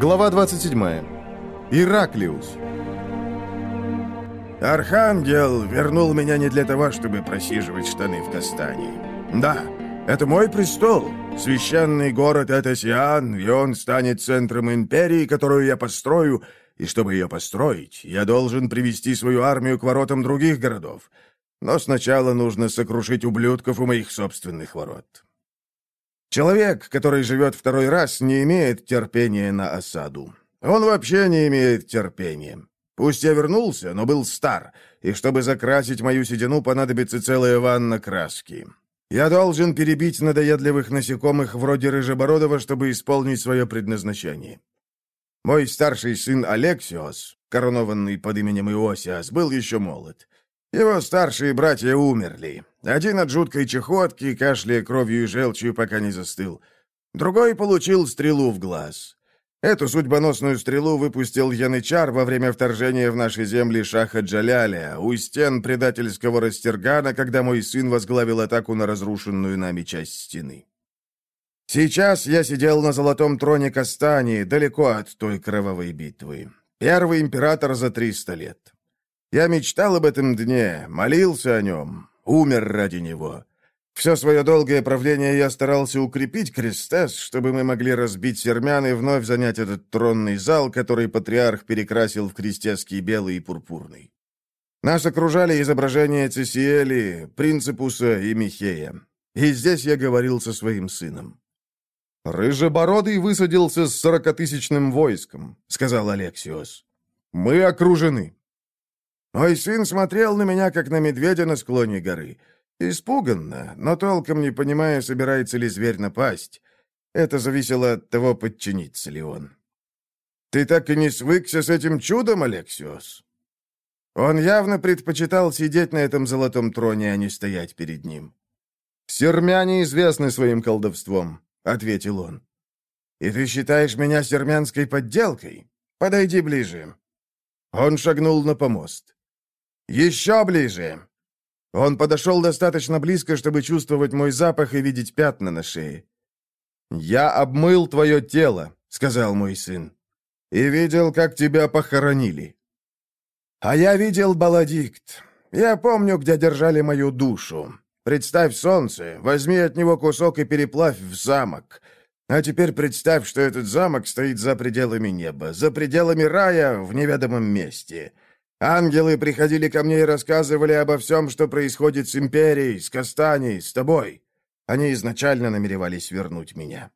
Глава 27. Ираклиус. Архангел вернул меня не для того, чтобы просиживать штаны в Кастании. Да, это мой престол. Священный город — это Сиан, и он станет центром империи, которую я построю, и чтобы ее построить, я должен привести свою армию к воротам других городов. Но сначала нужно сокрушить ублюдков у моих собственных ворот. Человек, который живет второй раз, не имеет терпения на осаду. Он вообще не имеет терпения. Пусть я вернулся, но был стар, и чтобы закрасить мою седину, понадобится целая ванна краски. Я должен перебить надоедливых насекомых вроде Рыжебородова, чтобы исполнить свое предназначение. Мой старший сын Алексиос, коронованный под именем Иосиас, был еще молод. Его старшие братья умерли. Один от жуткой чехотки, кашляя кровью и желчью, пока не застыл. Другой получил стрелу в глаз. Эту судьбоносную стрелу выпустил Янычар во время вторжения в наши земли Шаха Джаляля, у стен предательского Растергана, когда мой сын возглавил атаку на разрушенную нами часть стены. Сейчас я сидел на золотом троне Кастани, далеко от той кровавой битвы. Первый император за триста лет. Я мечтал об этом дне, молился о нем, умер ради него. Все свое долгое правление я старался укрепить Крестес, чтобы мы могли разбить сермян и вновь занять этот тронный зал, который патриарх перекрасил в крестецкий белый и пурпурный. Нас окружали изображения Цесиэли, Принципуса и Михея. И здесь я говорил со своим сыном. «Рыжебородый высадился с сорокатысячным войском», — сказал Алексиос. «Мы окружены. Мой сын смотрел на меня, как на медведя на склоне горы. Испуганно, но толком не понимая, собирается ли зверь напасть. Это зависело от того, подчинится ли он. «Ты так и не свыкся с этим чудом, Алексиос?» Он явно предпочитал сидеть на этом золотом троне, а не стоять перед ним. «Сермяне известны своим колдовством», — ответил он. «И ты считаешь меня сермянской подделкой? Подойди ближе». Он шагнул на помост. «Еще ближе!» Он подошел достаточно близко, чтобы чувствовать мой запах и видеть пятна на шее. «Я обмыл твое тело», — сказал мой сын, — «и видел, как тебя похоронили». «А я видел Баладикт. Я помню, где держали мою душу. Представь солнце, возьми от него кусок и переплавь в замок. А теперь представь, что этот замок стоит за пределами неба, за пределами рая в неведомом месте». Ангелы приходили ко мне и рассказывали обо всем, что происходит с Империей, с Кастанией, с тобой. Они изначально намеревались вернуть меня.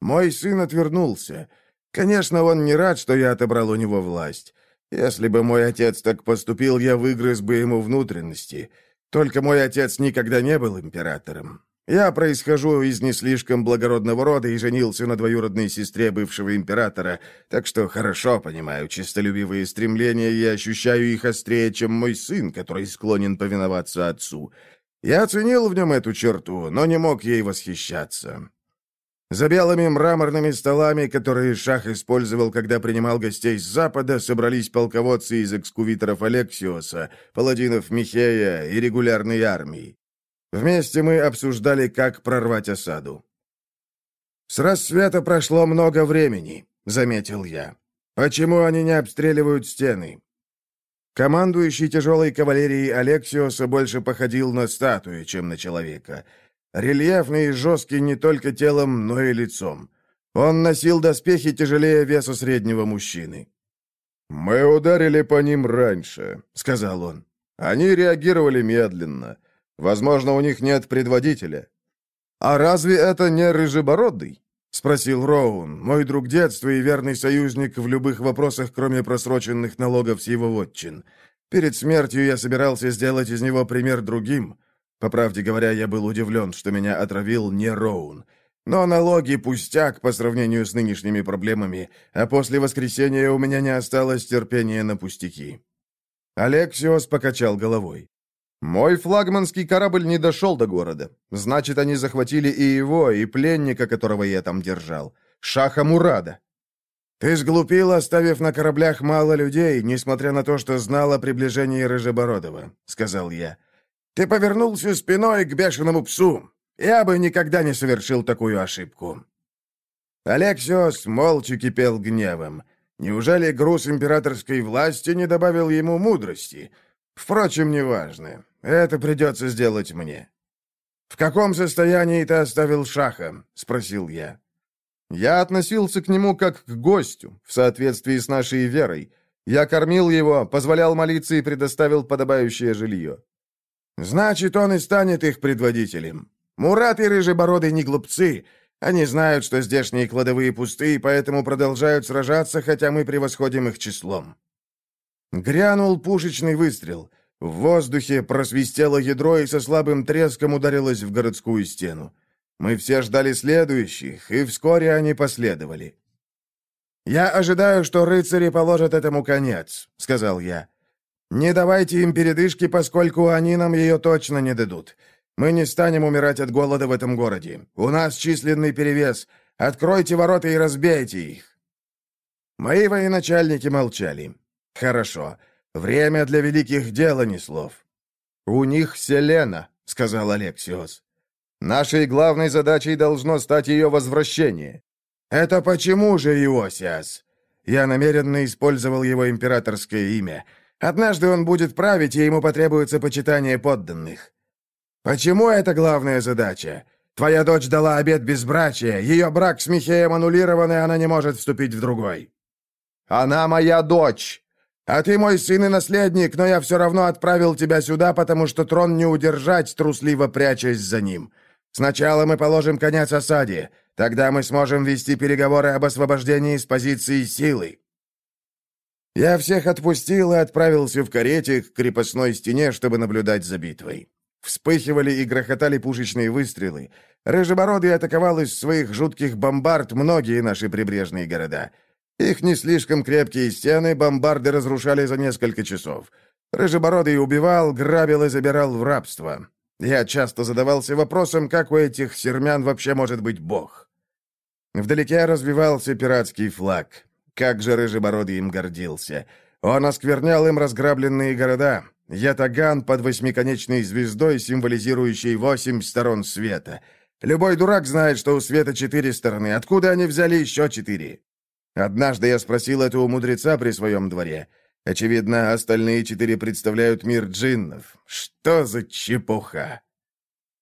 Мой сын отвернулся. Конечно, он не рад, что я отобрал у него власть. Если бы мой отец так поступил, я выгрыз бы ему внутренности. Только мой отец никогда не был императором. Я происхожу из не слишком благородного рода и женился на двоюродной сестре бывшего императора, так что хорошо понимаю честолюбивые стремления и ощущаю их острее, чем мой сын, который склонен повиноваться отцу. Я оценил в нем эту черту, но не мог ей восхищаться. За белыми мраморными столами, которые Шах использовал, когда принимал гостей с запада, собрались полководцы из экскувиторов Алексиоса, паладинов Михея и регулярной армии. Вместе мы обсуждали, как прорвать осаду. «С рассвета прошло много времени», — заметил я. «Почему они не обстреливают стены?» Командующий тяжелой кавалерией Алексиоса больше походил на статую, чем на человека. Рельефный и жесткий не только телом, но и лицом. Он носил доспехи тяжелее веса среднего мужчины. «Мы ударили по ним раньше», — сказал он. «Они реагировали медленно. Возможно, у них нет предводителя». «А разве это не Рыжебородый?» — спросил Роун, мой друг детства и верный союзник в любых вопросах, кроме просроченных налогов с его вотчин. Перед смертью я собирался сделать из него пример другим. По правде говоря, я был удивлен, что меня отравил не Роун. Но налоги пустяк по сравнению с нынешними проблемами, а после воскресения у меня не осталось терпения на пустяки. Алексиос покачал головой. Мой флагманский корабль не дошел до города. Значит, они захватили и его, и пленника, которого я там держал. Шаха Мурада. Ты сглупил, оставив на кораблях мало людей, несмотря на то, что знал о приближении Рыжебородова, — сказал я. Ты повернулся спиной к бешеному псу. Я бы никогда не совершил такую ошибку. Алексиос молча кипел гневом. Неужели груз императорской власти не добавил ему мудрости? Впрочем, неважно. Это придется сделать мне. «В каком состоянии ты оставил Шаха?» — спросил я. Я относился к нему как к гостю, в соответствии с нашей верой. Я кормил его, позволял молиться и предоставил подобающее жилье. Значит, он и станет их предводителем. Мурат и Рыжебородый не глупцы. Они знают, что здешние кладовые пусты, и поэтому продолжают сражаться, хотя мы превосходим их числом. Грянул пушечный выстрел. В воздухе просвистело ядро и со слабым треском ударилось в городскую стену. Мы все ждали следующих, и вскоре они последовали. «Я ожидаю, что рыцари положат этому конец», — сказал я. «Не давайте им передышки, поскольку они нам ее точно не дадут. Мы не станем умирать от голода в этом городе. У нас численный перевес. Откройте ворота и разбейте их». Мои военачальники молчали. «Хорошо. Время для великих дел, а не слов». «У них Селена», — сказал Алексиос. «Нашей главной задачей должно стать ее возвращение». «Это почему же Иосиас?» Я намеренно использовал его императорское имя. Однажды он будет править, и ему потребуется почитание подданных. Почему это главная задача? Твоя дочь дала обет безбрачия, ее брак с Михеем аннулирован, и она не может вступить в другой. Она моя дочь. А ты мой сын и наследник, но я все равно отправил тебя сюда, потому что трон не удержать, трусливо прячась за ним. Сначала мы положим конец осаде. Тогда мы сможем вести переговоры об освобождении с позиции силы. Я всех отпустил и отправился в карете к крепостной стене, чтобы наблюдать за битвой. Вспыхивали и грохотали пушечные выстрелы. Рыжебородый атаковал из своих жутких бомбард многие наши прибрежные города. Их не слишком крепкие стены бомбарды разрушали за несколько часов. Рыжебородый убивал, грабил и забирал в рабство. Я часто задавался вопросом, как у этих сермян вообще может быть бог. Вдалеке развивался пиратский флаг. Как же Рыжебородый им гордился. Он осквернял им разграбленные города. Ятаган под восьмиконечной звездой, символизирующей восемь сторон света. Любой дурак знает, что у света четыре стороны. Откуда они взяли еще четыре? Однажды я спросил этого мудреца при своем дворе. Очевидно, остальные четыре представляют мир джиннов. Что за чепуха?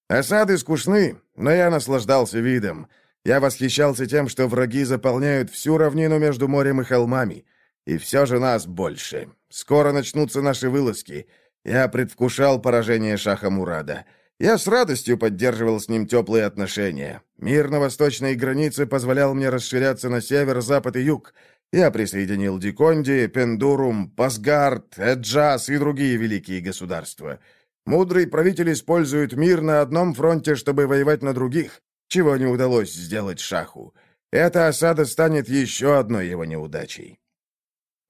Осады скучны, но я наслаждался видом. Я восхищался тем, что враги заполняют всю равнину между морем и холмами. И все же нас больше. Скоро начнутся наши вылазки. Я предвкушал поражение Шаха Мурада. Я с радостью поддерживал с ним теплые отношения. Мир на восточной границе позволял мне расширяться на север, запад и юг. Я присоединил Диконди, Пендурум, Пасгард, Эджас и другие великие государства. Мудрый правитель использует мир на одном фронте, чтобы воевать на других чего не удалось сделать Шаху. Эта осада станет еще одной его неудачей.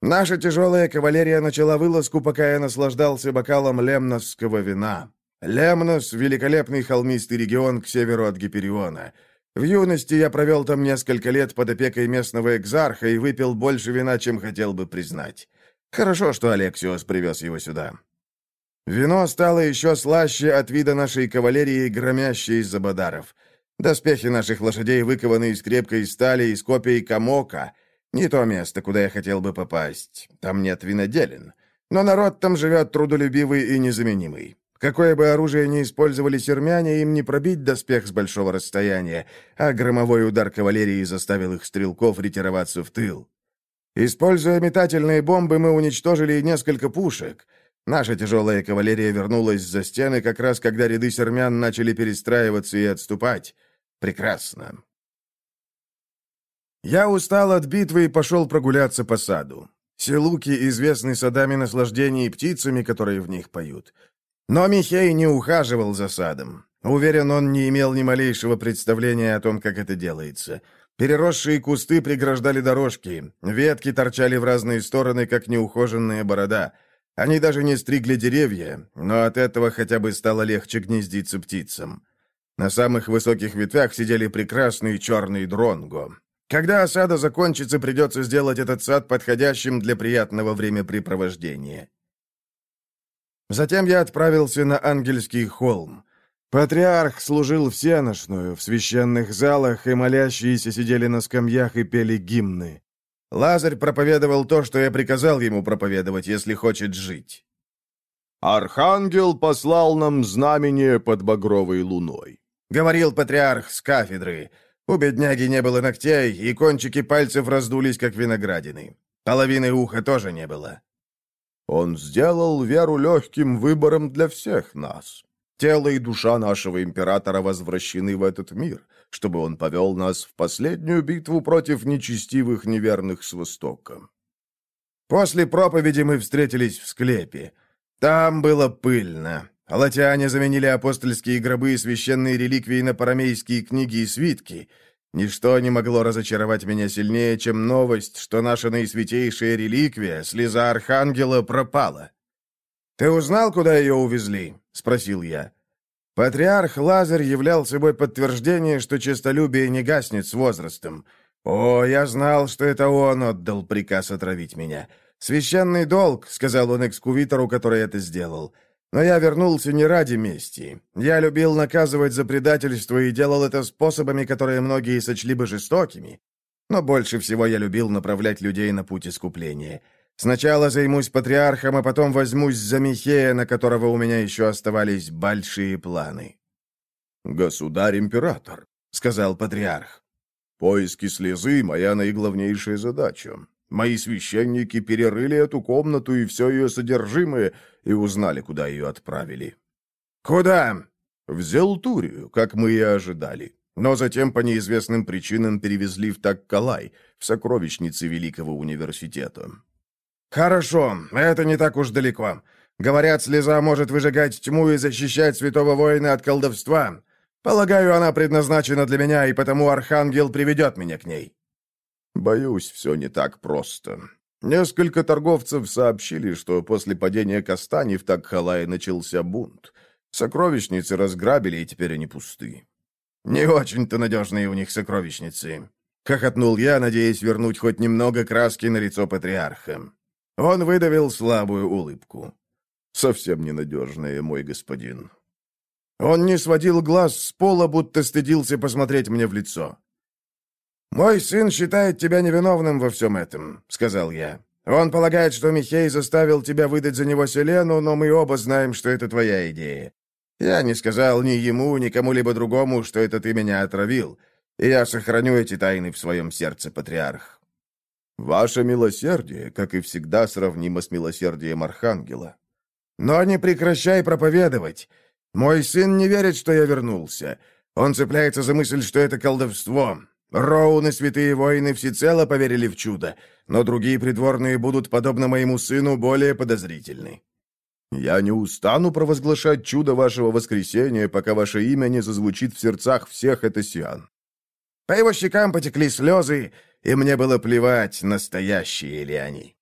Наша тяжелая кавалерия начала вылазку, пока я наслаждался бокалом лемносского вина. Лемнос — великолепный холмистый регион к северу от Гипериона. В юности я провел там несколько лет под опекой местного экзарха и выпил больше вина, чем хотел бы признать. Хорошо, что Алексиос привез его сюда. Вино стало еще слаще от вида нашей кавалерии, громящей из-за бадаров. Доспехи наших лошадей выкованы из крепкой стали, из копий Камока. Не то место, куда я хотел бы попасть. Там нет виноделин. Но народ там живет трудолюбивый и незаменимый. Какое бы оружие ни использовали сермяне, им не пробить доспех с большого расстояния, а громовой удар кавалерии заставил их стрелков ретироваться в тыл. Используя метательные бомбы, мы уничтожили несколько пушек. Наша тяжелая кавалерия вернулась за стены, как раз когда ряды сермян начали перестраиваться и отступать. Прекрасно. Я устал от битвы и пошел прогуляться по саду. Селуки известны садами наслаждений и птицами, которые в них поют. Но Михей не ухаживал за садом. Уверен, он не имел ни малейшего представления о том, как это делается. Переросшие кусты преграждали дорожки, ветки торчали в разные стороны, как неухоженная борода. Они даже не стригли деревья, но от этого хотя бы стало легче гнездиться птицам. На самых высоких ветвях сидели прекрасные черные дронго. Когда осада закончится, придется сделать этот сад подходящим для приятного времяпрепровождения. Затем я отправился на Ангельский холм. Патриарх служил всеношную, в священных залах, и молящиеся сидели на скамьях и пели гимны. Лазарь проповедовал то, что я приказал ему проповедовать, если хочет жить. «Архангел послал нам знамение под багровой луной», — говорил патриарх с кафедры. У бедняги не было ногтей, и кончики пальцев раздулись, как виноградины. Половины уха тоже не было. «Он сделал веру легким выбором для всех нас. Тело и душа нашего императора возвращены в этот мир, чтобы он повел нас в последнюю битву против нечестивых неверных с Востока. После проповеди мы встретились в склепе. Там было пыльно. Латиане заменили апостольские гробы и священные реликвии на парамейские книги и свитки. Ничто не могло разочаровать меня сильнее, чем новость, что наша наисвятейшая реликвия, слеза Архангела, пропала. «Ты узнал, куда ее увезли?» — спросил я. Патриарх Лазарь являл собой подтверждение, что честолюбие не гаснет с возрастом. «О, я знал, что это он отдал приказ отравить меня. Священный долг», — сказал он экскувитору, который это сделал. «Но я вернулся не ради мести. Я любил наказывать за предательство и делал это способами, которые многие сочли бы жестокими. Но больше всего я любил направлять людей на путь искупления». Сначала займусь патриархом, а потом возьмусь за Михея, на которого у меня еще оставались большие планы». «Государь-император», — сказал патриарх. «Поиски слезы — моя наиглавнейшая задача. Мои священники перерыли эту комнату и все ее содержимое и узнали, куда ее отправили». «Куда?» «В Зелтурию, как мы и ожидали. Но затем по неизвестным причинам перевезли в Таккалай, в сокровищницы Великого университета. «Хорошо, это не так уж далеко. Говорят, слеза может выжигать тьму и защищать святого воина от колдовства. Полагаю, она предназначена для меня, и потому Архангел приведет меня к ней». «Боюсь, все не так просто. Несколько торговцев сообщили, что после падения Кастани в Такхалае начался бунт. Сокровищницы разграбили, и теперь они пусты». «Не очень-то надежные у них сокровищницы», — хохотнул я, надеясь вернуть хоть немного краски на лицо патриарха. Он выдавил слабую улыбку. «Совсем ненадежная, мой господин». Он не сводил глаз с пола, будто стыдился посмотреть мне в лицо. «Мой сын считает тебя невиновным во всем этом», — сказал я. «Он полагает, что Михей заставил тебя выдать за него Селену, но мы оба знаем, что это твоя идея. Я не сказал ни ему, ни кому-либо другому, что это ты меня отравил, и я сохраню эти тайны в своем сердце, патриарх. Ваше милосердие, как и всегда, сравнимо с милосердием Архангела. Но не прекращай проповедовать. Мой сын не верит, что я вернулся. Он цепляется за мысль, что это колдовство. Роун и святые воины всецело поверили в чудо, но другие придворные будут, подобно моему сыну, более подозрительны. Я не устану провозглашать чудо вашего воскресения, пока ваше имя не зазвучит в сердцах всех этосиан. По его щекам потекли слезы, и мне было плевать, настоящие ли они.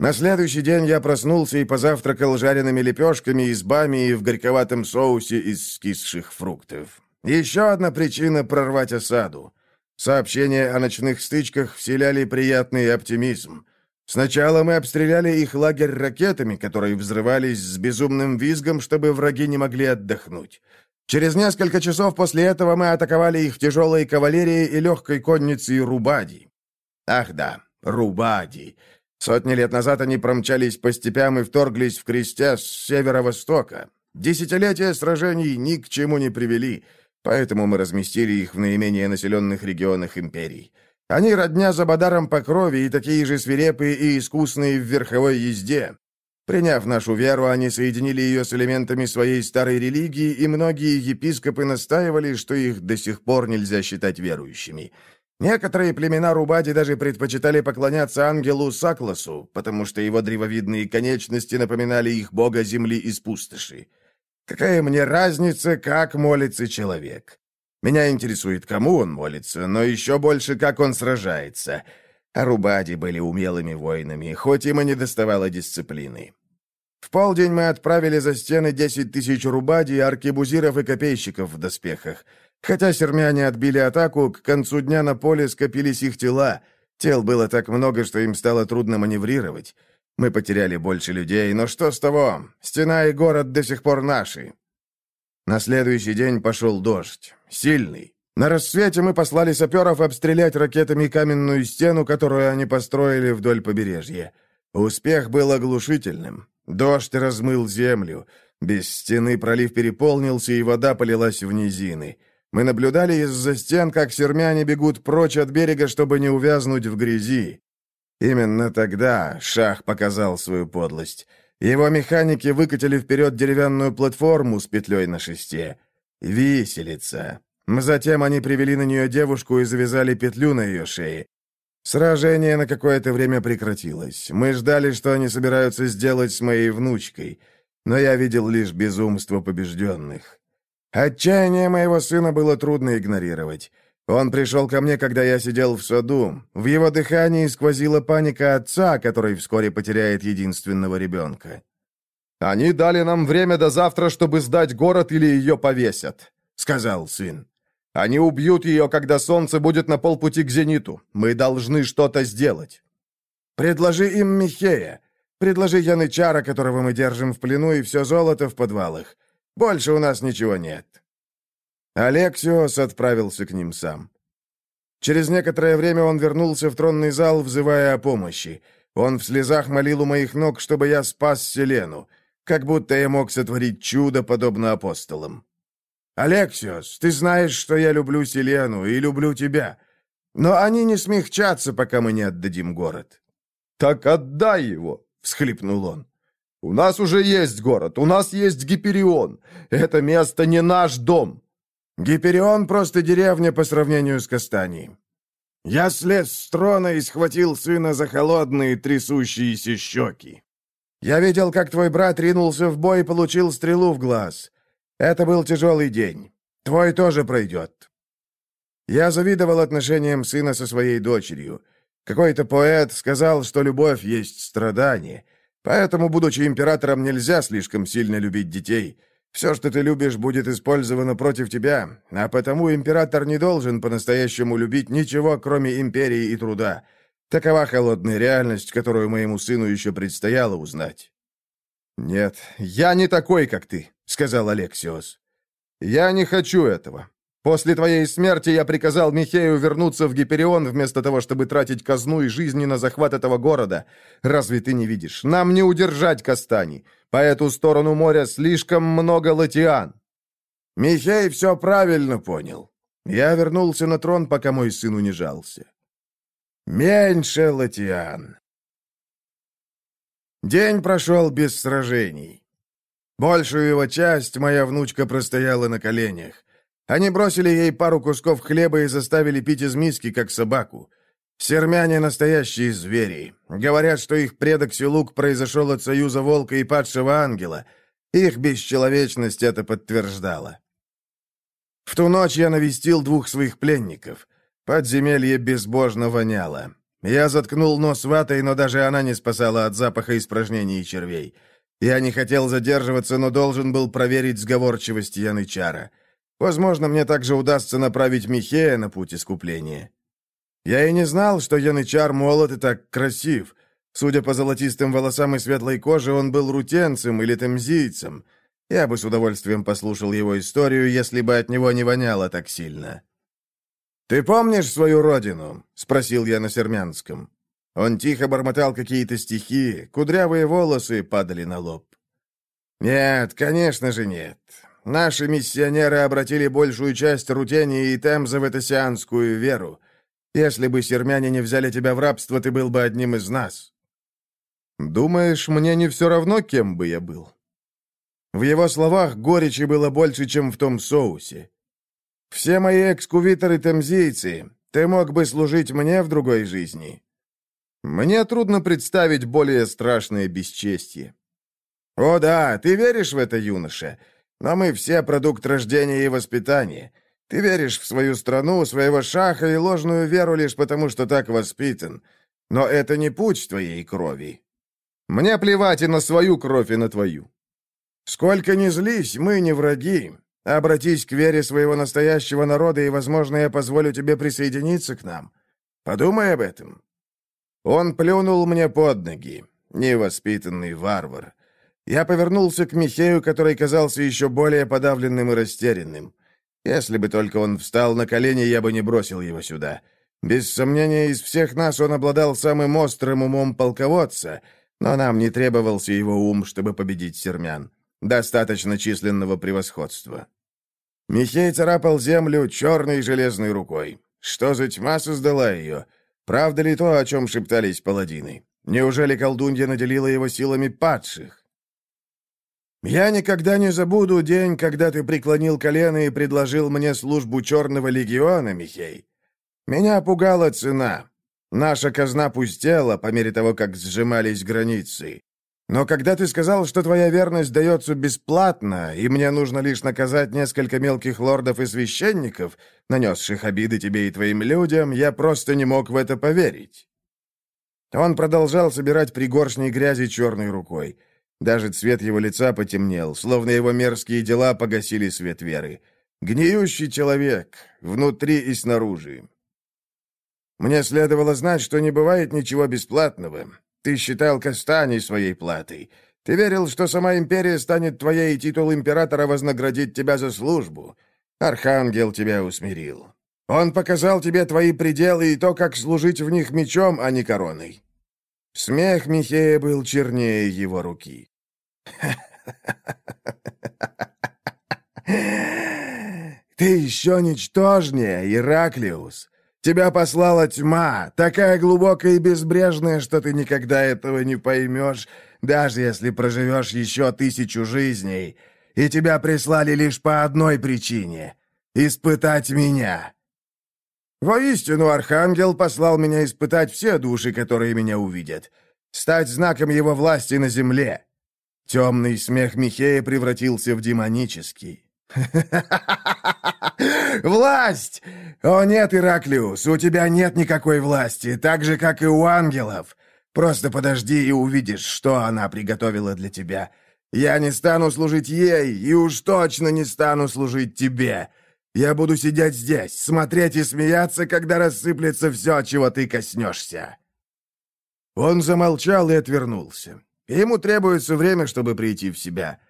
На следующий день я проснулся и позавтракал жареными лепешками из бами и в горьковатом соусе из скисших фруктов. Еще одна причина прорвать осаду. Сообщения о ночных стычках вселяли приятный оптимизм. Сначала мы обстреляли их лагерь ракетами, которые взрывались с безумным визгом, чтобы враги не могли отдохнуть. Через несколько часов после этого мы атаковали их тяжелой кавалерией и легкой конницей Рубади. Ах да, Рубади. Сотни лет назад они промчались по степям и вторглись в крестя с северо-востока. Десятилетия сражений ни к чему не привели, поэтому мы разместили их в наименее населенных регионах империи. Они родня за Бадаром по крови и такие же свирепые и искусные в верховой езде. Приняв нашу веру, они соединили ее с элементами своей старой религии, и многие епископы настаивали, что их до сих пор нельзя считать верующими. Некоторые племена Рубади даже предпочитали поклоняться ангелу Сакласу, потому что его древовидные конечности напоминали их бога земли из пустоши. Какая мне разница, как молится человек? Меня интересует, кому он молится, но еще больше, как он сражается — Арубади были умелыми воинами, хоть им и не доставало дисциплины. В полдень мы отправили за стены 10 тысяч рубади, аркебузиров и копейщиков в доспехах. Хотя сермяне отбили атаку, к концу дня на поле скопились их тела. Тел было так много, что им стало трудно маневрировать. Мы потеряли больше людей, но что с того? Стена и город до сих пор наши. На следующий день пошел дождь. Сильный. На рассвете мы послали саперов обстрелять ракетами каменную стену, которую они построили вдоль побережья. Успех был оглушительным. Дождь размыл землю. Без стены пролив переполнился, и вода полилась в низины. Мы наблюдали из-за стен, как сермяне бегут прочь от берега, чтобы не увязнуть в грязи. Именно тогда Шах показал свою подлость. Его механики выкатили вперед деревянную платформу с петлей на шесте. Виселица. Затем они привели на нее девушку и завязали петлю на ее шее. Сражение на какое-то время прекратилось. Мы ждали, что они собираются сделать с моей внучкой, но я видел лишь безумство побежденных. Отчаяние моего сына было трудно игнорировать. Он пришел ко мне, когда я сидел в саду. В его дыхании сквозила паника отца, который вскоре потеряет единственного ребенка. «Они дали нам время до завтра, чтобы сдать город или ее повесят», — сказал сын. «Они убьют ее, когда солнце будет на полпути к зениту. Мы должны что-то сделать». «Предложи им Михея. Предложи Янычара, которого мы держим в плену, и все золото в подвалах. Больше у нас ничего нет». Алексиос отправился к ним сам. Через некоторое время он вернулся в тронный зал, взывая о помощи. Он в слезах молил у моих ног, чтобы я спас Селену, как будто я мог сотворить чудо, подобно апостолам. «Алексиос, ты знаешь, что я люблю Селену и люблю тебя, но они не смягчатся, пока мы не отдадим город». «Так отдай его!» — всхлипнул он. «У нас уже есть город, у нас есть Гиперион. Это место не наш дом. Гиперион — просто деревня по сравнению с Кастанией. Я слез с трона и схватил сына за холодные трясущиеся щеки. Я видел, как твой брат ринулся в бой и получил стрелу в глаз. Это был тяжелый день. Твой тоже пройдет. Я завидовал отношениям сына со своей дочерью. Какой-то поэт сказал, что любовь есть страдание. Поэтому, будучи императором, нельзя слишком сильно любить детей — все, что ты любишь, будет использовано против тебя, а потому император не должен по-настоящему любить ничего, кроме империи и труда. Такова холодная реальность, которую моему сыну еще предстояло узнать». «Нет, я не такой, как ты», — сказал Алексиос. «Я не хочу этого. После твоей смерти я приказал Михею вернуться в Гиперион вместо того, чтобы тратить казну и жизни на захват этого города. Разве ты не видишь? Нам не удержать Кастани. По эту сторону моря слишком много латиан». Михей все правильно понял. Я вернулся на трон, пока мой сын унижался. Меньше латиан. День прошел без сражений. Большую его часть моя внучка простояла на коленях. Они бросили ей пару кусков хлеба и заставили пить из миски, как собаку. Сермяне — настоящие звери. Говорят, что их предок Силук произошел от союза волка и падшего ангела. Их бесчеловечность это подтверждала. В ту ночь я навестил двух своих пленников. Подземелье безбожно воняло. Я заткнул нос ватой, но даже она не спасала от запаха испражнений и червей. Я не хотел задерживаться, но должен был проверить сговорчивость Янычара. Возможно, мне также удастся направить Михея на путь искупления. Я и не знал, что Янычар молод и так красив. Судя по золотистым волосам и светлой коже, он был рутенцем или темзийцем. Я бы с удовольствием послушал его историю, если бы от него не воняло так сильно. «Ты помнишь свою родину?» — спросил я на сермянском. Он тихо бормотал какие-то стихи, кудрявые волосы падали на лоб. «Нет, конечно же нет. Наши миссионеры обратили большую часть Рутении и Темза в этосианскую веру. Если бы сермяне не взяли тебя в рабство, ты был бы одним из нас». «Думаешь, мне не все равно, кем бы я был?» В его словах горечи было больше, чем в том соусе. «Все мои экскувиторы темзийцы. Ты мог бы служить мне в другой жизни». «Мне трудно представить более страшное бесчестье». «О да, ты веришь в это, юноша?» Но мы все продукт рождения и воспитания. Ты веришь в свою страну, своего шаха и ложную веру лишь потому, что так воспитан. Но это не путь твоей крови. Мне плевать и на свою кровь, и на твою. Сколько ни злись, мы не враги. Обратись к вере своего настоящего народа, и, возможно, я позволю тебе присоединиться к нам. Подумай об этом». Он плюнул мне под ноги. Невоспитанный варвар. Я повернулся к Михею, который казался еще более подавленным и растерянным. Если бы только он встал на колени, я бы не бросил его сюда. Без сомнения, из всех нас он обладал самым острым умом полководца, но нам не требовался его ум, чтобы победить сермян. Достаточно численного превосходства. Михей царапал землю черной железной рукой. Что за тьма создала ее? Правда ли то, о чем шептались паладины? Неужели колдунья наделила его силами падших? «Я никогда не забуду день, когда ты преклонил колено и предложил мне службу Черного легиона, Михей. Меня пугала цена. Наша казна пустела по мере того, как сжимались границы. Но когда ты сказал, что твоя верность дается бесплатно, и мне нужно лишь наказать несколько мелких лордов и священников, нанесших обиды тебе и твоим людям, я просто не мог в это поверить». Он продолжал собирать пригоршни грязи черной рукой. Даже цвет его лица потемнел, словно его мерзкие дела погасили свет веры. Гниющий человек, внутри и снаружи. Мне следовало знать, что не бывает ничего бесплатного. Ты считал Кастаний своей платой. Ты верил, что сама империя станет твоей, и титул императора вознаградит тебя за службу. Архангел тебя усмирил. Он показал тебе твои пределы и то, как служить в них мечом, а не короной. Смех Михея был чернее его руки. «Ты еще ничтожнее, Ираклиус. Тебя послала тьма, такая глубокая и безбрежная, что ты никогда этого не поймешь, даже если проживешь еще тысячу жизней. И тебя прислали лишь по одной причине — испытать меня. Воистину, Архангел послал меня испытать все души, которые меня увидят, стать знаком его власти на земле. Темный смех Михея превратился в демонический. «Власть! О нет, Ираклиус, у тебя нет никакой власти, так же, как и у ангелов. Просто подожди и увидишь, что она приготовила для тебя. Я не стану служить ей, и уж точно не стану служить тебе. Я буду сидеть здесь, смотреть и смеяться, когда рассыплется все, чего ты коснешься». Он замолчал и отвернулся. Ему требуется время, чтобы прийти в себя.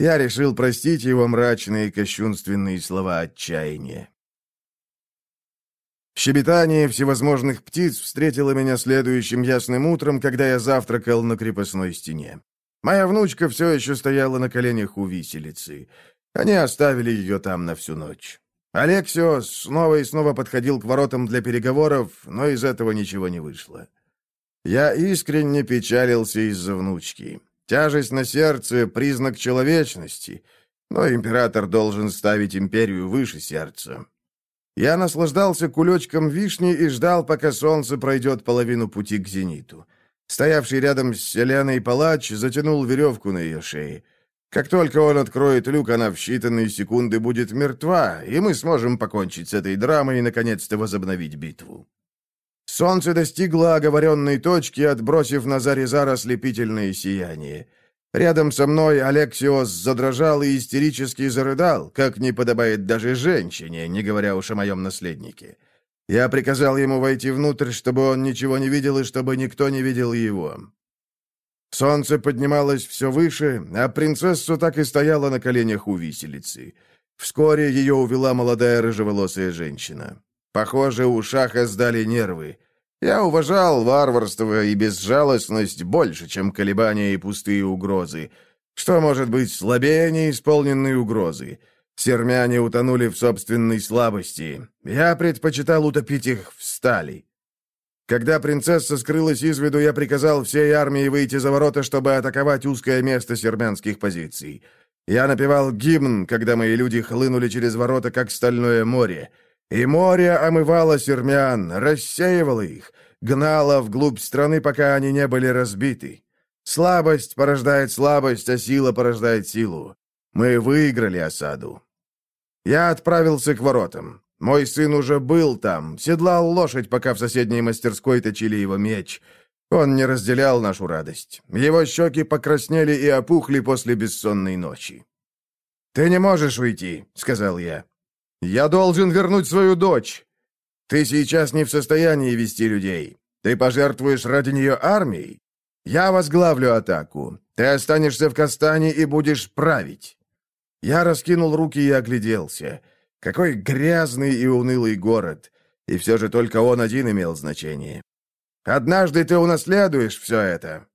Я решил простить его мрачные кощунственные слова отчаяния. Щебетание всевозможных птиц встретило меня следующим ясным утром, когда я завтракал на крепостной стене. Моя внучка все еще стояла на коленях у виселицы. Они оставили ее там на всю ночь. Алексиос снова и снова подходил к воротам для переговоров, но из этого ничего не вышло. Я искренне печалился из-за внучки. Тяжесть на сердце — признак человечности, но император должен ставить империю выше сердца. Я наслаждался кулечком вишни и ждал, пока солнце пройдет половину пути к зениту. Стоявший рядом с Селеной палач затянул веревку на ее шее. Как только он откроет люк, она в считанные секунды будет мертва, и мы сможем покончить с этой драмой и, наконец-то, возобновить битву. Солнце достигло оговоренной точки, отбросив на Зарезар ослепительное сияние. Рядом со мной Алексиос задрожал и истерически зарыдал, как не подобает даже женщине, не говоря уж о моем наследнике. Я приказал ему войти внутрь, чтобы он ничего не видел и чтобы никто не видел его. Солнце поднималось все выше, а принцесса так и стояла на коленях у виселицы. Вскоре ее увела молодая рыжеволосая женщина. Похоже, у Шаха сдали нервы. Я уважал варварство и безжалостность больше, чем колебания и пустые угрозы. Что может быть слабее неисполненной угрозы? Сермяне утонули в собственной слабости. Я предпочитал утопить их в стали. Когда принцесса скрылась из виду, я приказал всей армии выйти за ворота, чтобы атаковать узкое место сермянских позиций. Я напевал гимн, когда мои люди хлынули через ворота, как стальное море — и море омывало сермян, рассеивало их, гнало вглубь страны, пока они не были разбиты. Слабость порождает слабость, а сила порождает силу. Мы выиграли осаду. Я отправился к воротам. Мой сын уже был там, седлал лошадь, пока в соседней мастерской точили его меч. Он не разделял нашу радость. Его щеки покраснели и опухли после бессонной ночи. «Ты не можешь уйти», — сказал я. Я должен вернуть свою дочь. Ты сейчас не в состоянии вести людей. Ты пожертвуешь ради нее армией. Я возглавлю атаку. Ты останешься в Кастане и будешь править». Я раскинул руки и огляделся. Какой грязный и унылый город. И все же только он один имел значение. Однажды ты унаследуешь все это».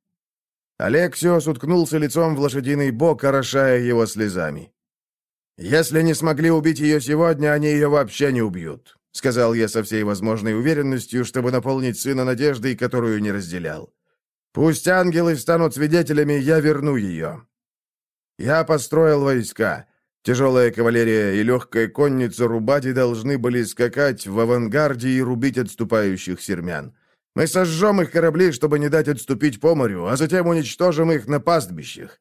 Алексиос уткнулся лицом в лошадиный бок, орошая его слезами. «Если не смогли убить ее сегодня, они ее вообще не убьют», — сказал я со всей возможной уверенностью, чтобы наполнить сына надеждой, которую не разделял. «Пусть ангелы станут свидетелями, я верну ее». Я построил войска. Тяжелая кавалерия и легкая конница Рубади должны были скакать в авангарде и рубить отступающих сермян. Мы сожжем их корабли, чтобы не дать отступить по морю, а затем уничтожим их на пастбищах.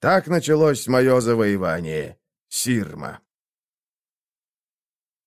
Так началось мое завоевание Сирма.